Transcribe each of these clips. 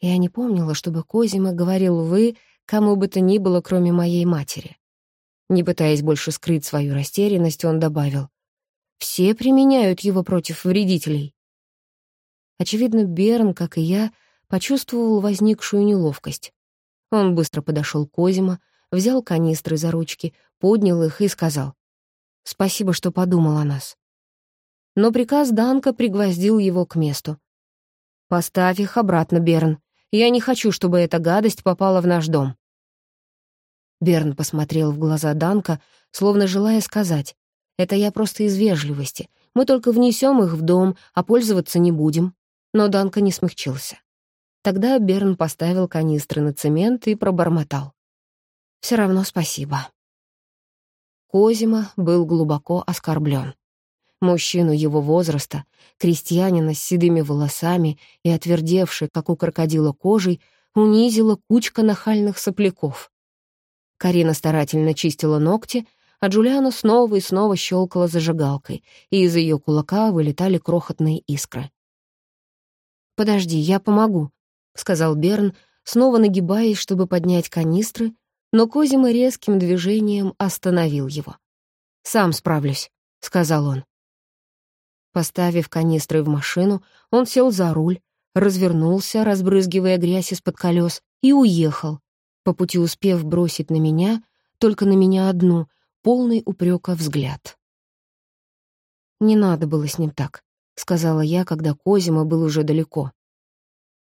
Я не помнила, чтобы Козима говорил «вы» кому бы то ни было, кроме моей матери. Не пытаясь больше скрыть свою растерянность, он добавил «все применяют его против вредителей». Очевидно, Берн, как и я, почувствовал возникшую неловкость. Он быстро подошел к Козима, взял канистры за ручки, поднял их и сказал «Спасибо, что подумал о нас». Но приказ Данка пригвоздил его к месту. «Поставь их обратно, Берн. Я не хочу, чтобы эта гадость попала в наш дом». Берн посмотрел в глаза Данка, словно желая сказать, «Это я просто из вежливости. Мы только внесем их в дом, а пользоваться не будем». Но Данка не смягчился. Тогда Берн поставил канистры на цемент и пробормотал. «Все равно спасибо». Козима был глубоко оскорблен. Мужчину его возраста, крестьянина с седыми волосами и отвердевшей, как у крокодила кожей, унизила кучка нахальных сопляков. Карина старательно чистила ногти, а Джулиана снова и снова щелкала зажигалкой, и из ее кулака вылетали крохотные искры. «Подожди, я помогу», — сказал Берн, снова нагибаясь, чтобы поднять канистры, но Козима резким движением остановил его. «Сам справлюсь», — сказал он. Поставив канистры в машину, он сел за руль, развернулся, разбрызгивая грязь из-под колес, и уехал, по пути успев бросить на меня, только на меня одну, полный упрека взгляд. «Не надо было с ним так», — сказала я, когда Козима был уже далеко.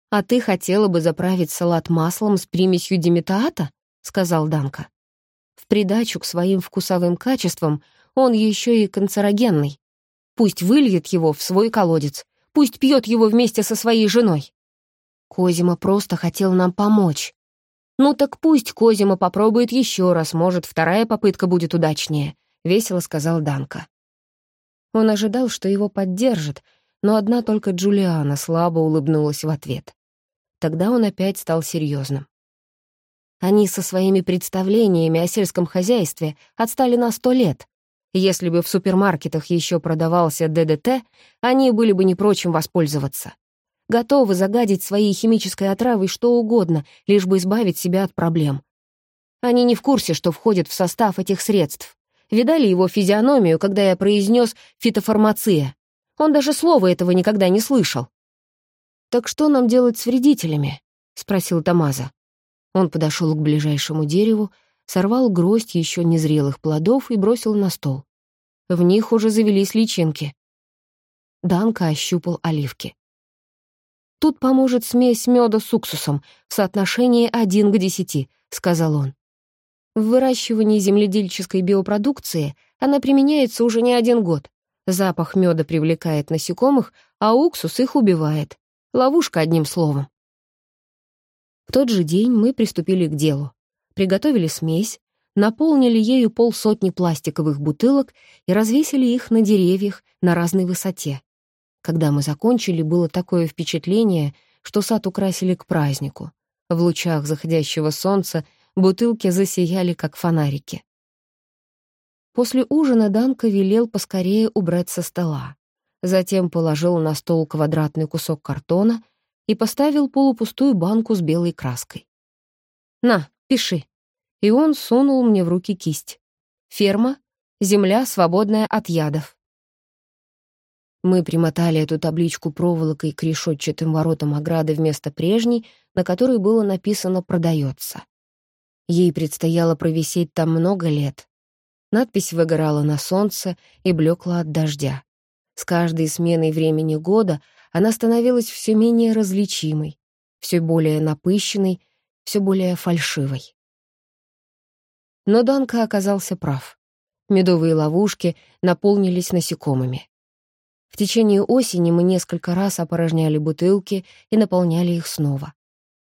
«А ты хотела бы заправить салат маслом с примесью диметаата?» — сказал Данка. «В придачу к своим вкусовым качествам он еще и канцерогенный. Пусть выльет его в свой колодец, пусть пьет его вместе со своей женой. Козима просто хотел нам помочь. Ну так пусть Козима попробует еще раз, может, вторая попытка будет удачнее, весело сказал Данка. Он ожидал, что его поддержат, но одна только Джулиана слабо улыбнулась в ответ. Тогда он опять стал серьезным. Они со своими представлениями о сельском хозяйстве отстали на сто лет. Если бы в супермаркетах еще продавался ДДТ, они были бы не прочим воспользоваться. Готовы загадить своей химической отравой что угодно, лишь бы избавить себя от проблем. Они не в курсе, что входит в состав этих средств. Видали его физиономию, когда я произнес «фитофармация»? Он даже слова этого никогда не слышал. «Так что нам делать с вредителями?» — спросил Тамаза. Он подошел к ближайшему дереву, сорвал гроздь еще незрелых плодов и бросил на стол. В них уже завелись личинки. Данка ощупал оливки. «Тут поможет смесь меда с уксусом в соотношении один к десяти», — сказал он. В выращивании земледельческой биопродукции она применяется уже не один год. Запах меда привлекает насекомых, а уксус их убивает. Ловушка, одним словом. В тот же день мы приступили к делу приготовили смесь, наполнили ею полсотни пластиковых бутылок и развесили их на деревьях на разной высоте. Когда мы закончили, было такое впечатление, что сад украсили к празднику. В лучах заходящего солнца бутылки засияли, как фонарики. После ужина Данка велел поскорее убрать со стола. Затем положил на стол квадратный кусок картона и поставил полупустую банку с белой краской. «На, Пиши». И он сунул мне в руки кисть. «Ферма. Земля, свободная от ядов». Мы примотали эту табличку проволокой к решетчатым воротам ограды вместо прежней, на которой было написано «Продается». Ей предстояло провисеть там много лет. Надпись выгорала на солнце и блекла от дождя. С каждой сменой времени года она становилась все менее различимой, все более напыщенной все более фальшивой. Но Данка оказался прав. Медовые ловушки наполнились насекомыми. В течение осени мы несколько раз опорожняли бутылки и наполняли их снова.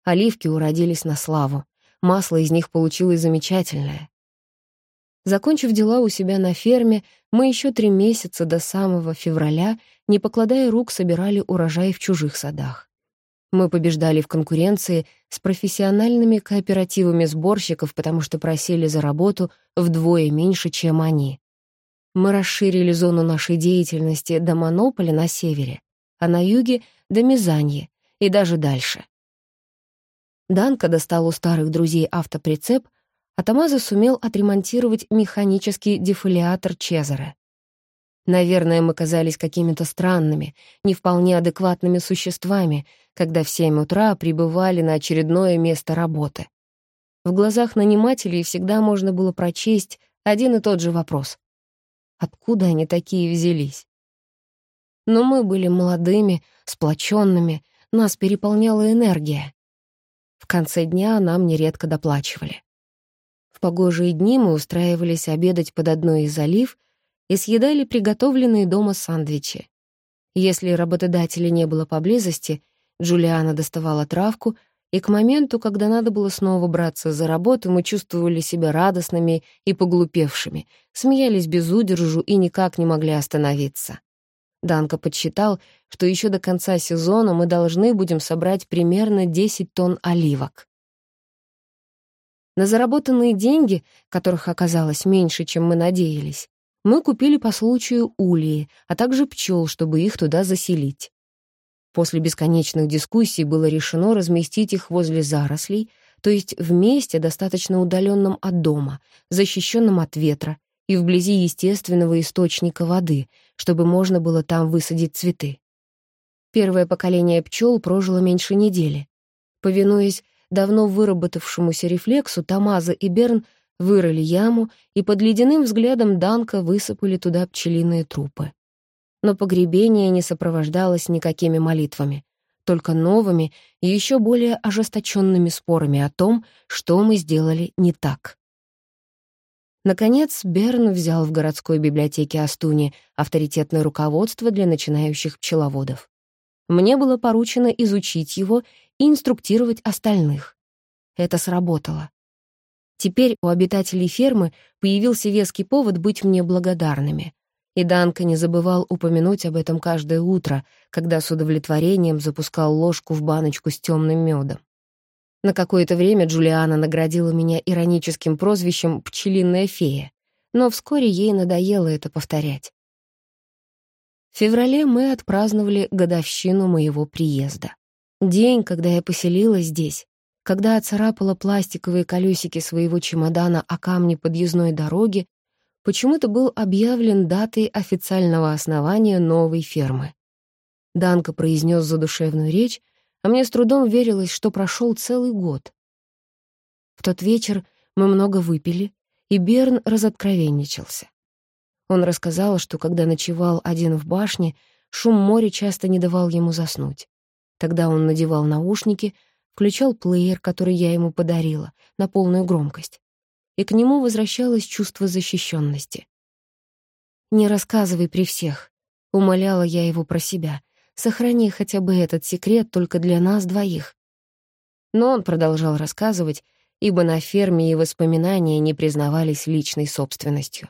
Оливки уродились на славу. Масло из них получилось замечательное. Закончив дела у себя на ферме, мы еще три месяца до самого февраля, не покладая рук, собирали урожай в чужих садах. Мы побеждали в конкуренции с профессиональными кооперативами сборщиков, потому что просили за работу вдвое меньше, чем они. Мы расширили зону нашей деятельности до Монополя на севере, а на юге — до Мизаньи и даже дальше. Данка достал у старых друзей автоприцеп, а Тамаза сумел отремонтировать механический дефолиатор Чезаре. Наверное, мы казались какими-то странными, не вполне адекватными существами, когда в семь утра прибывали на очередное место работы. В глазах нанимателей всегда можно было прочесть один и тот же вопрос. Откуда они такие взялись? Но мы были молодыми, сплоченными, нас переполняла энергия. В конце дня нам нередко доплачивали. В погожие дни мы устраивались обедать под одной из олив и съедали приготовленные дома сандвичи. Если работодателя не было поблизости, Джулиана доставала травку, и к моменту, когда надо было снова браться за работу, мы чувствовали себя радостными и поглупевшими, смеялись без удержу и никак не могли остановиться. Данка подсчитал, что еще до конца сезона мы должны будем собрать примерно 10 тонн оливок. На заработанные деньги, которых оказалось меньше, чем мы надеялись, мы купили по случаю ульи, а также пчел, чтобы их туда заселить. После бесконечных дискуссий было решено разместить их возле зарослей, то есть в месте, достаточно удаленном от дома, защищенном от ветра и вблизи естественного источника воды, чтобы можно было там высадить цветы. Первое поколение пчел прожило меньше недели. Повинуясь давно выработавшемуся рефлексу, Тамаза и Берн вырыли яму и под ледяным взглядом Данка высыпали туда пчелиные трупы. Но погребение не сопровождалось никакими молитвами, только новыми и еще более ожесточенными спорами о том, что мы сделали не так. Наконец, Берн взял в городской библиотеке Астуни авторитетное руководство для начинающих пчеловодов. Мне было поручено изучить его и инструктировать остальных. Это сработало. Теперь у обитателей фермы появился веский повод быть мне благодарными. И Данка не забывал упомянуть об этом каждое утро, когда с удовлетворением запускал ложку в баночку с темным медом. На какое-то время Джулиана наградила меня ироническим прозвищем «пчелиная фея», но вскоре ей надоело это повторять. В феврале мы отпраздновали годовщину моего приезда. День, когда я поселилась здесь, когда оцарапала пластиковые колесики своего чемодана о камни подъездной дороги, почему-то был объявлен датой официального основания новой фермы. Данка произнес задушевную речь, а мне с трудом верилось, что прошел целый год. В тот вечер мы много выпили, и Берн разоткровенничался. Он рассказал, что когда ночевал один в башне, шум моря часто не давал ему заснуть. Тогда он надевал наушники, включал плеер, который я ему подарила, на полную громкость. И к нему возвращалось чувство защищенности. «Не рассказывай при всех», — умоляла я его про себя, Сохрани хотя бы этот секрет только для нас двоих». Но он продолжал рассказывать, ибо на ферме и воспоминания не признавались личной собственностью.